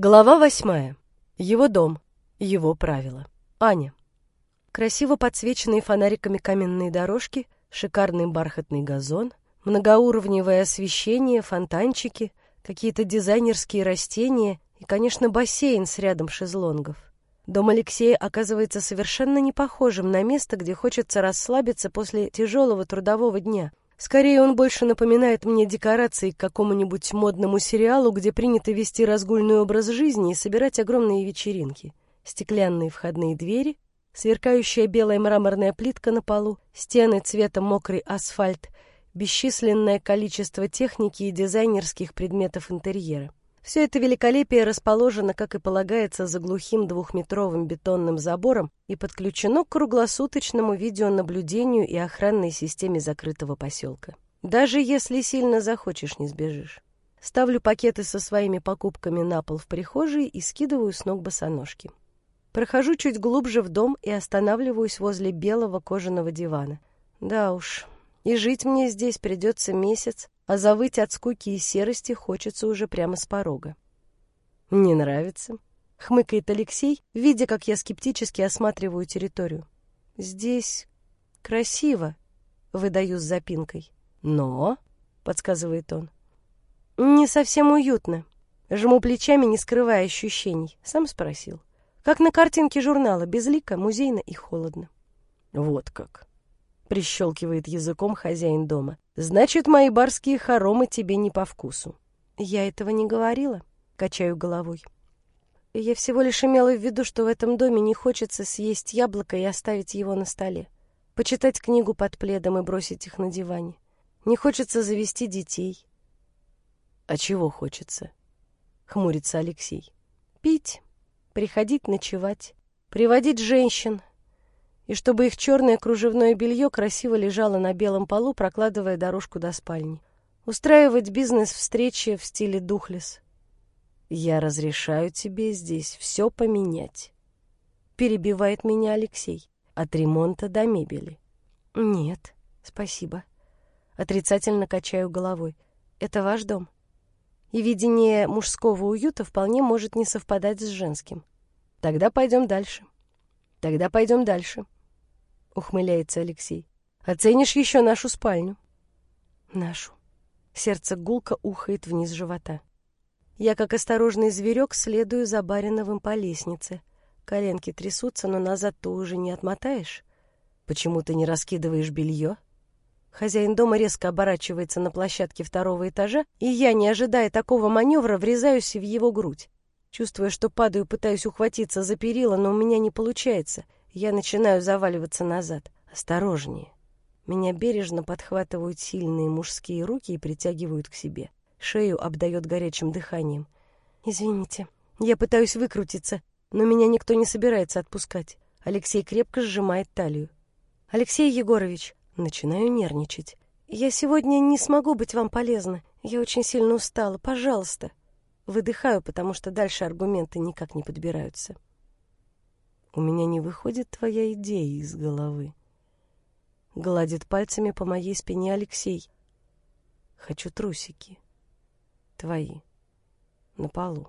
Глава восьмая. Его дом. Его правила. Аня. Красиво подсвеченные фонариками каменные дорожки, шикарный бархатный газон, многоуровневое освещение, фонтанчики, какие-то дизайнерские растения и, конечно, бассейн с рядом шезлонгов. Дом Алексея оказывается совершенно не похожим на место, где хочется расслабиться после тяжелого трудового дня — Скорее, он больше напоминает мне декорации к какому-нибудь модному сериалу, где принято вести разгульный образ жизни и собирать огромные вечеринки. Стеклянные входные двери, сверкающая белая мраморная плитка на полу, стены цвета мокрый асфальт, бесчисленное количество техники и дизайнерских предметов интерьера. Все это великолепие расположено, как и полагается, за глухим двухметровым бетонным забором и подключено к круглосуточному видеонаблюдению и охранной системе закрытого поселка. Даже если сильно захочешь, не сбежишь. Ставлю пакеты со своими покупками на пол в прихожей и скидываю с ног босоножки. Прохожу чуть глубже в дом и останавливаюсь возле белого кожаного дивана. Да уж, и жить мне здесь придется месяц, а завыть от скуки и серости хочется уже прямо с порога. «Не нравится?» — хмыкает Алексей, видя, как я скептически осматриваю территорию. «Здесь красиво», — выдаю с запинкой. «Но», — подсказывает он, — «не совсем уютно». Жму плечами, не скрывая ощущений. Сам спросил. Как на картинке журнала, безлико, музейно и холодно. «Вот как», — прищелкивает языком хозяин дома. «Значит, мои барские хоромы тебе не по вкусу». «Я этого не говорила», — качаю головой. «Я всего лишь имела в виду, что в этом доме не хочется съесть яблоко и оставить его на столе, почитать книгу под пледом и бросить их на диване. Не хочется завести детей». «А чего хочется?» — хмурится Алексей. «Пить, приходить ночевать, приводить женщин, и чтобы их черное кружевное белье красиво лежало на белом полу, прокладывая дорожку до спальни. Устраивать бизнес-встречи в стиле духлес. «Я разрешаю тебе здесь все поменять», — перебивает меня Алексей. «От ремонта до мебели». «Нет, спасибо». Отрицательно качаю головой. «Это ваш дом?» И видение мужского уюта вполне может не совпадать с женским. Тогда пойдем дальше. Тогда пойдем дальше ухмыляется Алексей. Оценишь еще нашу спальню? Нашу. Сердце гулко ухает вниз живота. Я, как осторожный зверек, следую за Бариновым по лестнице. Коленки трясутся, но назад ты уже не отмотаешь. Почему ты не раскидываешь белье? Хозяин дома резко оборачивается на площадке второго этажа, и я, не ожидая такого маневра, врезаюсь в его грудь. Чувствуя, что падаю, пытаюсь ухватиться за перила, но у меня не получается — я начинаю заваливаться назад. Осторожнее. Меня бережно подхватывают сильные мужские руки и притягивают к себе. Шею обдает горячим дыханием. «Извините, я пытаюсь выкрутиться, но меня никто не собирается отпускать». Алексей крепко сжимает талию. «Алексей Егорович, начинаю нервничать. Я сегодня не смогу быть вам полезна. Я очень сильно устала. Пожалуйста». Выдыхаю, потому что дальше аргументы никак не подбираются. У меня не выходит твоя идея из головы. Гладит пальцами по моей спине Алексей. Хочу трусики. Твои. На полу.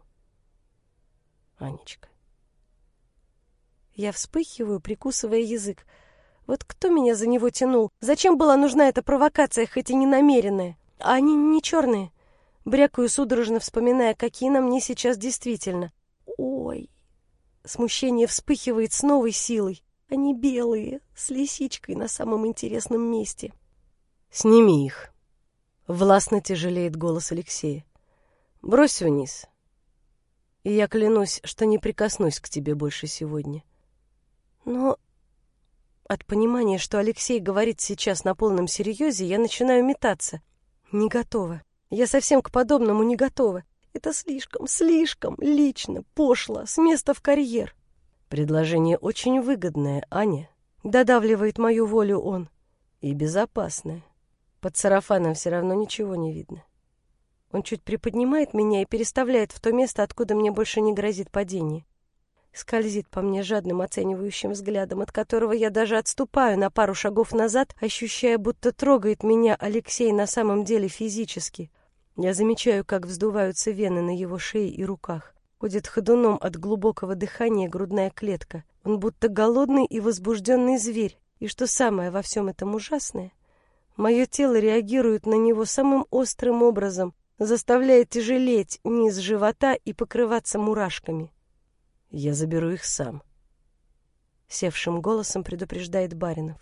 Анечка. Я вспыхиваю, прикусывая язык. Вот кто меня за него тянул? Зачем была нужна эта провокация, хоть и не намеренная? А они не черные. Брякаю судорожно, вспоминая, какие на мне сейчас действительно. Ой, Смущение вспыхивает с новой силой. Они белые, с лисичкой на самом интересном месте. «Сними их!» Властно тяжелеет голос Алексея. «Брось вниз. И я клянусь, что не прикоснусь к тебе больше сегодня». Но от понимания, что Алексей говорит сейчас на полном серьезе, я начинаю метаться. Не готова. Я совсем к подобному не готова. Это слишком, слишком лично, пошло, с места в карьер. Предложение очень выгодное, Аня. Додавливает мою волю он. И безопасное. Под сарафаном все равно ничего не видно. Он чуть приподнимает меня и переставляет в то место, откуда мне больше не грозит падение. Скользит по мне жадным оценивающим взглядом, от которого я даже отступаю на пару шагов назад, ощущая, будто трогает меня Алексей на самом деле физически. Я замечаю, как вздуваются вены на его шее и руках. Ходит ходуном от глубокого дыхания грудная клетка. Он будто голодный и возбужденный зверь. И что самое во всем этом ужасное, мое тело реагирует на него самым острым образом, заставляя тяжелеть низ живота и покрываться мурашками. Я заберу их сам. Севшим голосом предупреждает Баринов.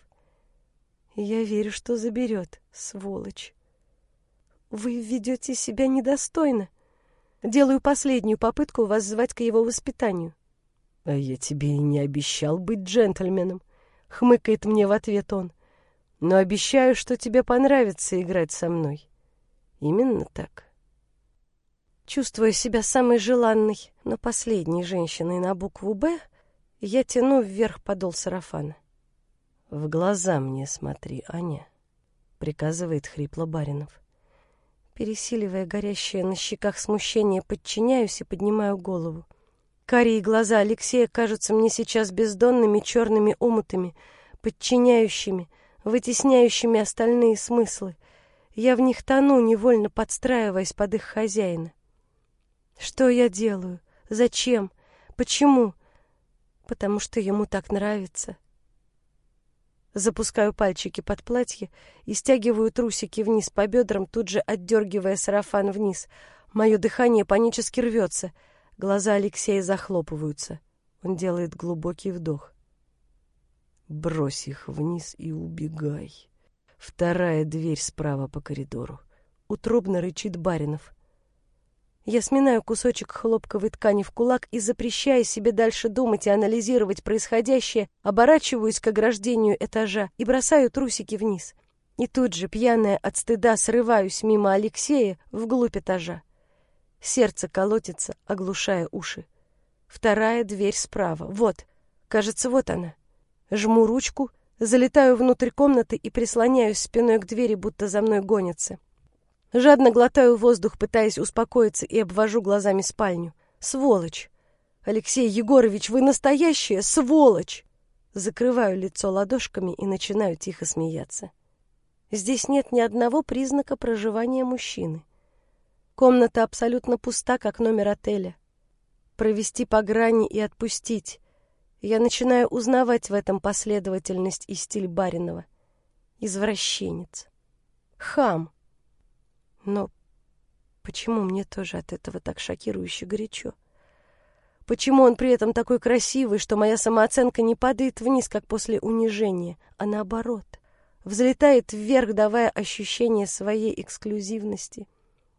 Я верю, что заберет, сволочь. Вы ведете себя недостойно. Делаю последнюю попытку вас звать к его воспитанию. А я тебе и не обещал быть джентльменом, хмыкает мне в ответ он. Но обещаю, что тебе понравится играть со мной. Именно так. Чувствуя себя самой желанной, но последней женщиной на букву «Б», я тяну вверх подол сарафана. «В глаза мне смотри, Аня», — приказывает хрипло Баринов. Пересиливая горящее на щеках смущение, подчиняюсь и поднимаю голову. Карие глаза Алексея кажутся мне сейчас бездонными черными омутами, подчиняющими, вытесняющими остальные смыслы. Я в них тону, невольно подстраиваясь под их хозяина. Что я делаю? Зачем? Почему? Потому что ему так нравится. Запускаю пальчики под платье и стягиваю трусики вниз по бедрам, тут же отдергивая сарафан вниз. Мое дыхание панически рвется. Глаза Алексея захлопываются. Он делает глубокий вдох. Брось их вниз и убегай. Вторая дверь справа по коридору. Утробно рычит Баринов. Я сминаю кусочек хлопковой ткани в кулак и, запрещая себе дальше думать и анализировать происходящее, оборачиваюсь к ограждению этажа и бросаю трусики вниз. И тут же, пьяная от стыда, срываюсь мимо Алексея вглубь этажа. Сердце колотится, оглушая уши. Вторая дверь справа. Вот. Кажется, вот она. Жму ручку, залетаю внутрь комнаты и прислоняюсь спиной к двери, будто за мной гонятся. Жадно глотаю воздух, пытаясь успокоиться, и обвожу глазами спальню. Сволочь! Алексей Егорович, вы настоящая сволочь! Закрываю лицо ладошками и начинаю тихо смеяться. Здесь нет ни одного признака проживания мужчины. Комната абсолютно пуста, как номер отеля. Провести по грани и отпустить. Я начинаю узнавать в этом последовательность и стиль Баринова. Извращенец. Хам. Но почему мне тоже от этого так шокирующе горячо? Почему он при этом такой красивый, что моя самооценка не падает вниз, как после унижения, а наоборот, взлетает вверх, давая ощущение своей эксклюзивности?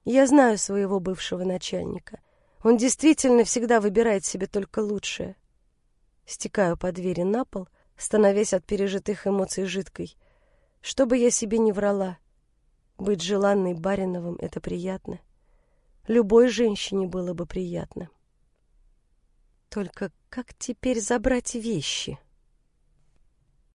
Я знаю своего бывшего начальника. Он действительно всегда выбирает себе только лучшее. Стекаю по двери на пол, становясь от пережитых эмоций жидкой. Что бы я себе не врала, быть желанной Бариновым — это приятно. Любой женщине было бы приятно. Только как теперь забрать вещи?